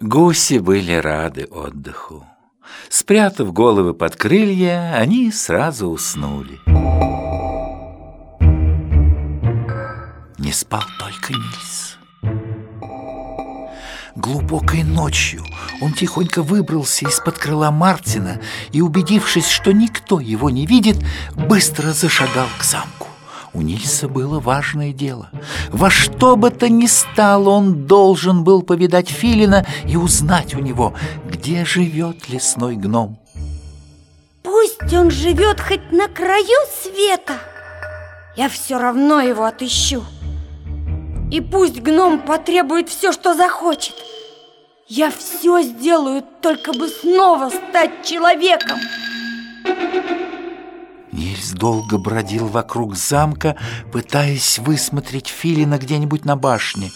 Гуси были рады отдыху. Спрятав головы под крылья, они сразу уснули. Не спал только Нильс. Глубокой ночью он тихонько выбрался из-под крыла Мартина и, убедившись, что никто его не видит, быстро зашагал к замку. У Нильса было важное дело. Во что бы то ни стало, он должен был повидать Филина и узнать у него, где живет лесной гном. Пусть он живет хоть на краю света, я все равно его отыщу. И пусть гном потребует все, что захочет. Я все сделаю, только бы снова стать человеком. Нильс долго бродил вокруг замка, пытаясь высмотреть Филина где-нибудь на башне.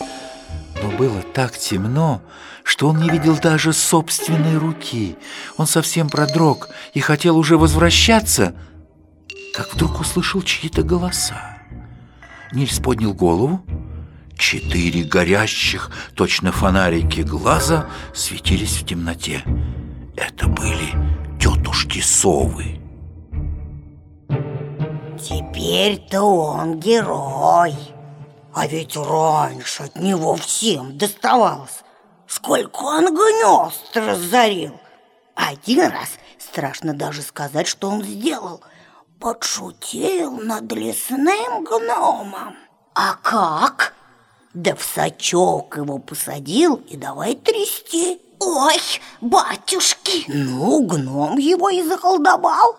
Но было так темно, что он не видел даже собственной руки. Он совсем продрог и хотел уже возвращаться, как вдруг услышал чьи-то голоса. Нильс поднял голову. Четыре горящих, точно фонарики глаза светились в темноте. Это были тетушки-совы. Теперь-то он герой. А ведь раньше от него всем доставалось. Сколько он гнезд разорил. Один раз, страшно даже сказать, что он сделал, подшутил над лесным гномом. А как? Да в сачок его посадил и давай трясти. Ой, батюшки! Ну, гном его и заколдовал.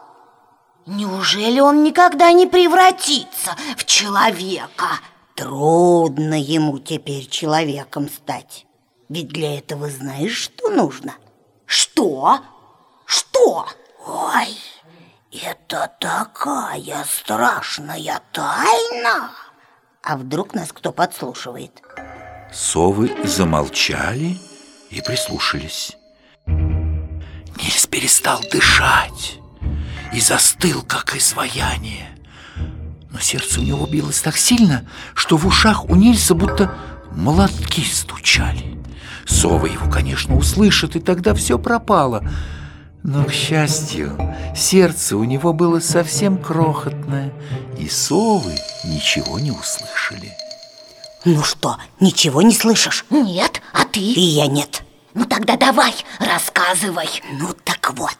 Неужели он никогда не превратится в человека? Трудно ему теперь человеком стать. Ведь для этого знаешь, что нужно? Что? Что? Ой, это такая страшная тайна. А вдруг нас кто подслушивает? Совы замолчали и прислушались. Нильс перестал дышать и застыл, как изваяние. Но сердце у него билось так сильно, что в ушах у Нильса будто молотки стучали. Совы его, конечно, услышат, и тогда все пропало. Но, к счастью, сердце у него было совсем крохотное, и совы ничего не услышали. Ну что, ничего не слышишь? Нет, а ты? И я нет. Ну тогда давай, рассказывай. Ну так вот,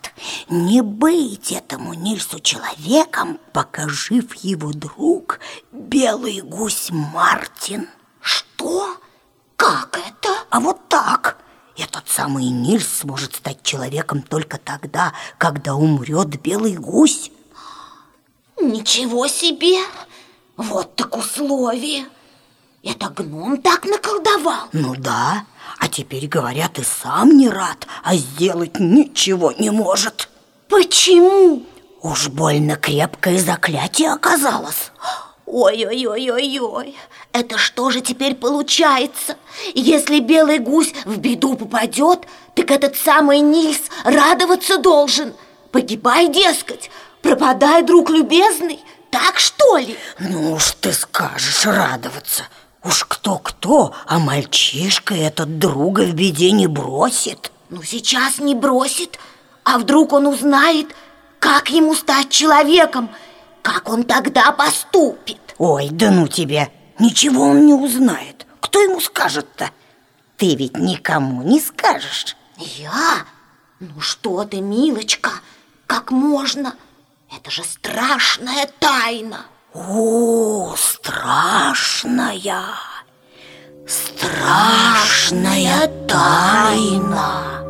не быть этому Нильсу человеком, пока жив его друг, белый гусь Мартин. Что? Как это? А вот так. Этот самый Нильс сможет стать человеком только тогда, когда умрет белый гусь. Ничего себе! Вот так условие! Это гном так наколдовал? Ну да, а теперь, говорят, и сам не рад, а сделать ничего не может. Почему? Уж больно крепкое заклятие оказалось. Ой-ой-ой-ой-ой, это что же теперь получается? Если белый гусь в беду попадет, так этот самый Нильс радоваться должен. Погибай, дескать, пропадай, друг любезный, так что ли? Ну уж ты скажешь радоваться. Кто-кто, а мальчишка этот друга в беде не бросит. Ну сейчас не бросит, а вдруг он узнает, как ему стать человеком, как он тогда поступит. Ой, да ну тебе, ничего он не узнает. Кто ему скажет-то? Ты ведь никому не скажешь. Я? Ну что ты, милочка, как можно? Это же страшная тайна. О, страшная, страшная тайна.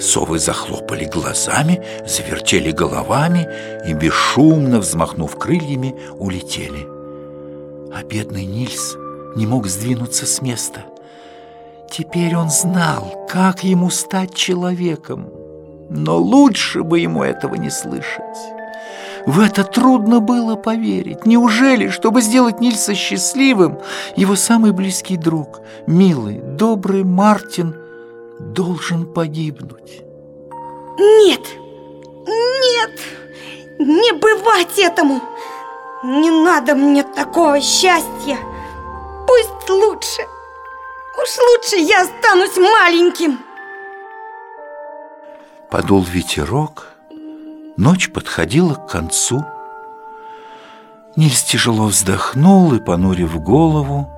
Совы захлопали глазами, завертели головами и, бесшумно взмахнув крыльями, улетели. А бедный Нильс не мог сдвинуться с места. Теперь он знал, как ему стать человеком, но лучше бы ему этого не слышать. В это трудно было поверить. Неужели, чтобы сделать Нильса счастливым, его самый близкий друг, милый, добрый Мартин, должен погибнуть? Нет, нет, не бывать этому. Не надо мне такого счастья. Пусть лучше Уж лучше я останусь маленьким. Подул ветерок, ночь подходила к концу. Нильс тяжело вздохнул и, понурив голову,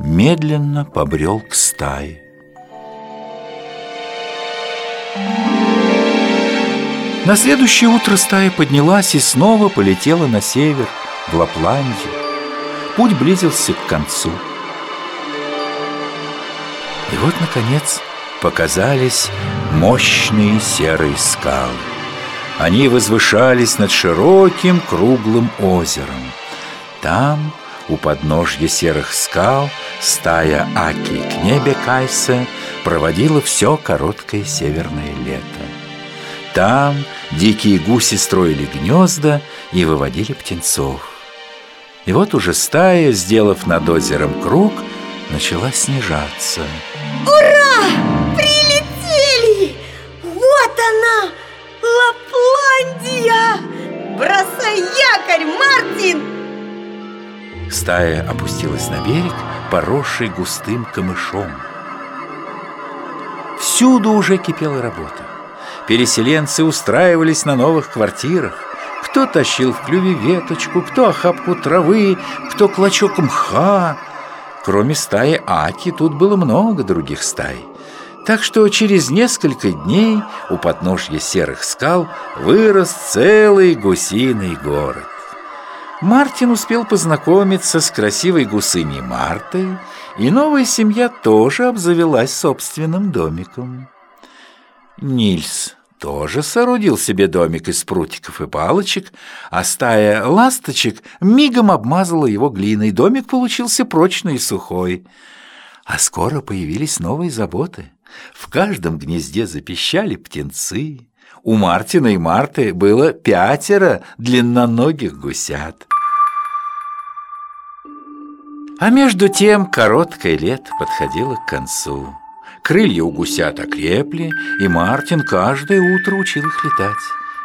медленно побрел к стае. На следующее утро стая поднялась и снова полетела на север, в Лапландию. Путь близился к концу. И вот, наконец, показались мощные серые скалы. Они возвышались над широким круглым озером. Там, у подножья серых скал, стая Аки к небе Кайса проводила все короткое северное лето. Там дикие гуси строили гнезда и выводили птенцов. И вот уже стая, сделав над озером круг, начала снижаться. Ура! Мартин! Стая опустилась на берег, поросший густым камышом. Всюду уже кипела работа. Переселенцы устраивались на новых квартирах. Кто тащил в клюве веточку, кто охапку травы, кто клочок мха. Кроме стаи Аки тут было много других стай. Так что через несколько дней у подножья серых скал вырос целый гусиный город. Мартин успел познакомиться с красивой гусыней Мартой, и новая семья тоже обзавелась собственным домиком. Нильс тоже соорудил себе домик из прутиков и палочек, а стая ласточек мигом обмазала его глиной. Домик получился прочный и сухой. А скоро появились новые заботы. В каждом гнезде запищали птенцы. У Мартина и Марты было пятеро длинноногих гусят. А между тем короткое лето подходило к концу. Крылья у гусят окрепли, и Мартин каждое утро учил их летать.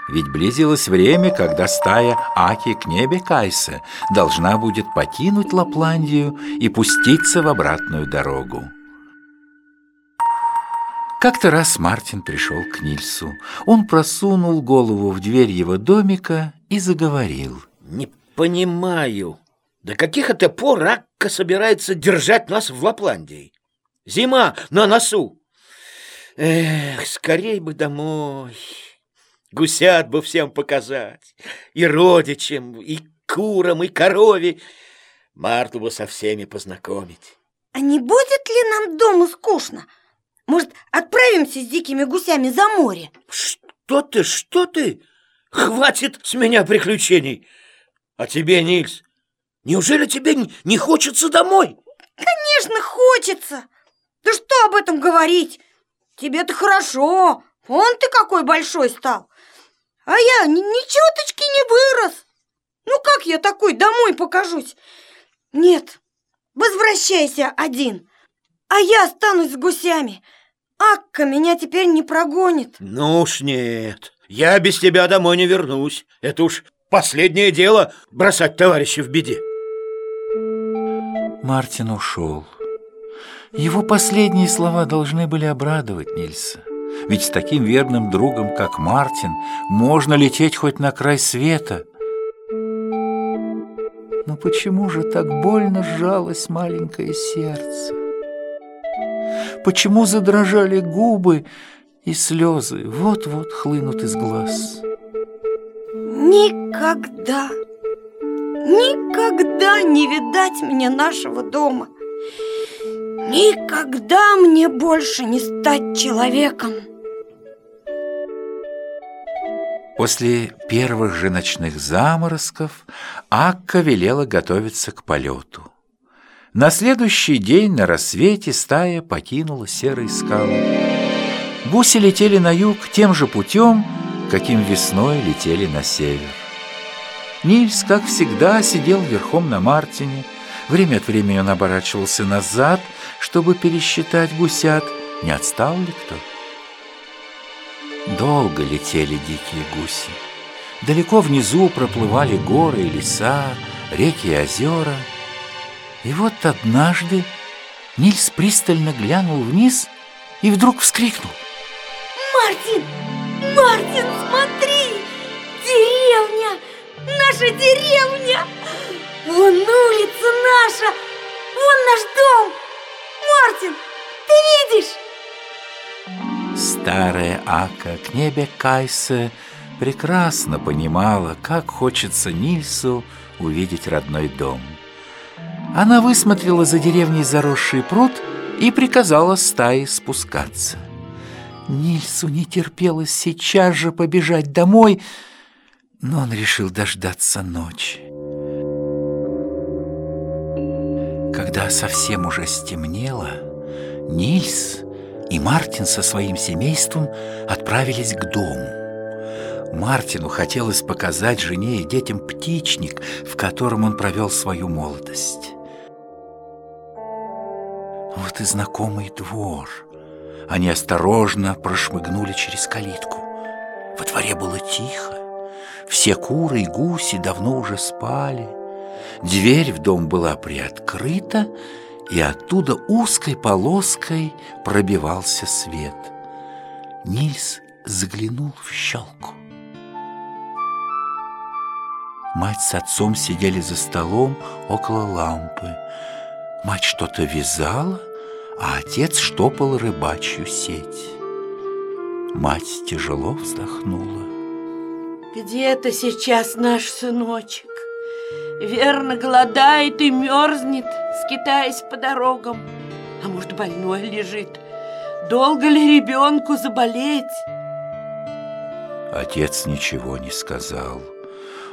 Ведь близилось время, когда стая Аки к небе Кайса должна будет покинуть Лапландию и пуститься в обратную дорогу. Как-то раз Мартин пришел к Нильсу. Он просунул голову в дверь его домика и заговорил. «Не понимаю, до каких это пор Акка собирается держать нас в Лапландии? Зима на носу. Эх, скорей бы домой. Гусят бы всем показать. И родичам, и курам, и корове. Марту бы со всеми познакомить. А не будет ли нам дома скучно? Может, отправимся с дикими гусями за море? Что ты, что ты? Хватит с меня приключений. А тебе, Нильс, неужели тебе не хочется домой? Конечно, хочется. Да что об этом говорить? Тебе-то хорошо. Вон ты какой большой стал. А я ни, ни чуточки не вырос. Ну как я такой домой покажусь? Нет, возвращайся один. А я останусь с гусями. Акка меня теперь не прогонит. Ну уж нет. Я без тебя домой не вернусь. Это уж последнее дело бросать товарища в беде. Мартин ушел. Его последние слова должны были обрадовать Нильса. Ведь с таким верным другом, как Мартин, можно лететь хоть на край света. Но почему же так больно сжалось маленькое сердце? Почему задрожали губы и слезы вот-вот хлынут из глаз? Никогда, никогда не видать мне нашего дома. Никогда мне больше не стать человеком. После первых же ночных заморозков Акка велела готовиться к полету. На следующий день на рассвете стая покинула серые скалы. Гуси летели на юг тем же путем, каким весной летели на север. Нильс, как всегда, сидел верхом на Мартине. Время от времени он оборачивался назад – чтобы пересчитать гусят, не отстал ли кто. Долго летели дикие гуси. Далеко внизу проплывали горы и леса, реки и озера. И вот однажды Нильс пристально глянул вниз и вдруг вскрикнул. Мартин! Мартин, смотри! Деревня! Наша деревня! Вон улица наша! Вон наш дом! Мартин, ты видишь? Старая Ака к небе Кайсе прекрасно понимала, как хочется Нильсу увидеть родной дом. Она высмотрела за деревней заросший пруд и приказала стае спускаться. Нильсу не терпелось сейчас же побежать домой, но он решил дождаться ночи. Когда совсем уже стемнело, Нильс и Мартин со своим семейством отправились к дому. Мартину хотелось показать жене и детям птичник, в котором он провел свою молодость. Вот и знакомый двор. Они осторожно прошмыгнули через калитку. Во дворе было тихо. Все куры и гуси давно уже спали. Дверь в дом была приоткрыта, и оттуда узкой полоской пробивался свет. Нильс заглянул в щелку. Мать с отцом сидели за столом около лампы. Мать что-то вязала, а отец штопал рыбачью сеть. Мать тяжело вздохнула. Где-то сейчас наш сыночек. Верно, голодает и мерзнет, скитаясь по дорогам. А может, больной лежит. Долго ли ребенку заболеть? Отец ничего не сказал.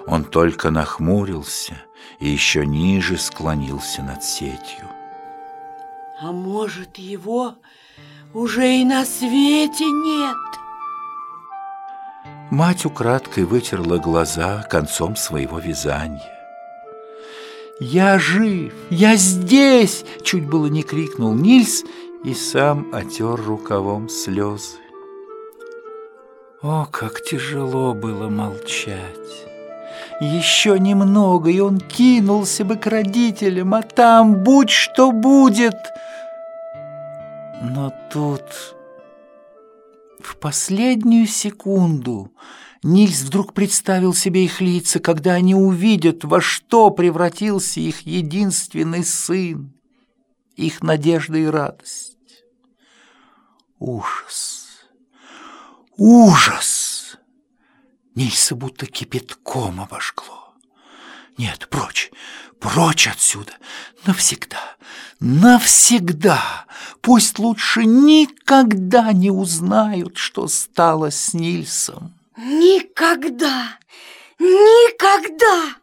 Он только нахмурился и еще ниже склонился над сетью. А может, его уже и на свете нет? Мать украдкой вытерла глаза концом своего вязания. «Я жив! Я здесь!» Чуть было не крикнул Нильс и сам отер рукавом слезы. О, как тяжело было молчать! Еще немного, и он кинулся бы к родителям, а там будь что будет. Но тут в последнюю секунду Нильс вдруг представил себе их лица, когда они увидят, во что превратился их единственный сын, их надежда и радость. Ужас! Ужас! Нильса будто кипятком обожгло. Нет, прочь, прочь отсюда, навсегда, навсегда. Пусть лучше никогда не узнают, что стало с Нильсом. Никогда, никогда!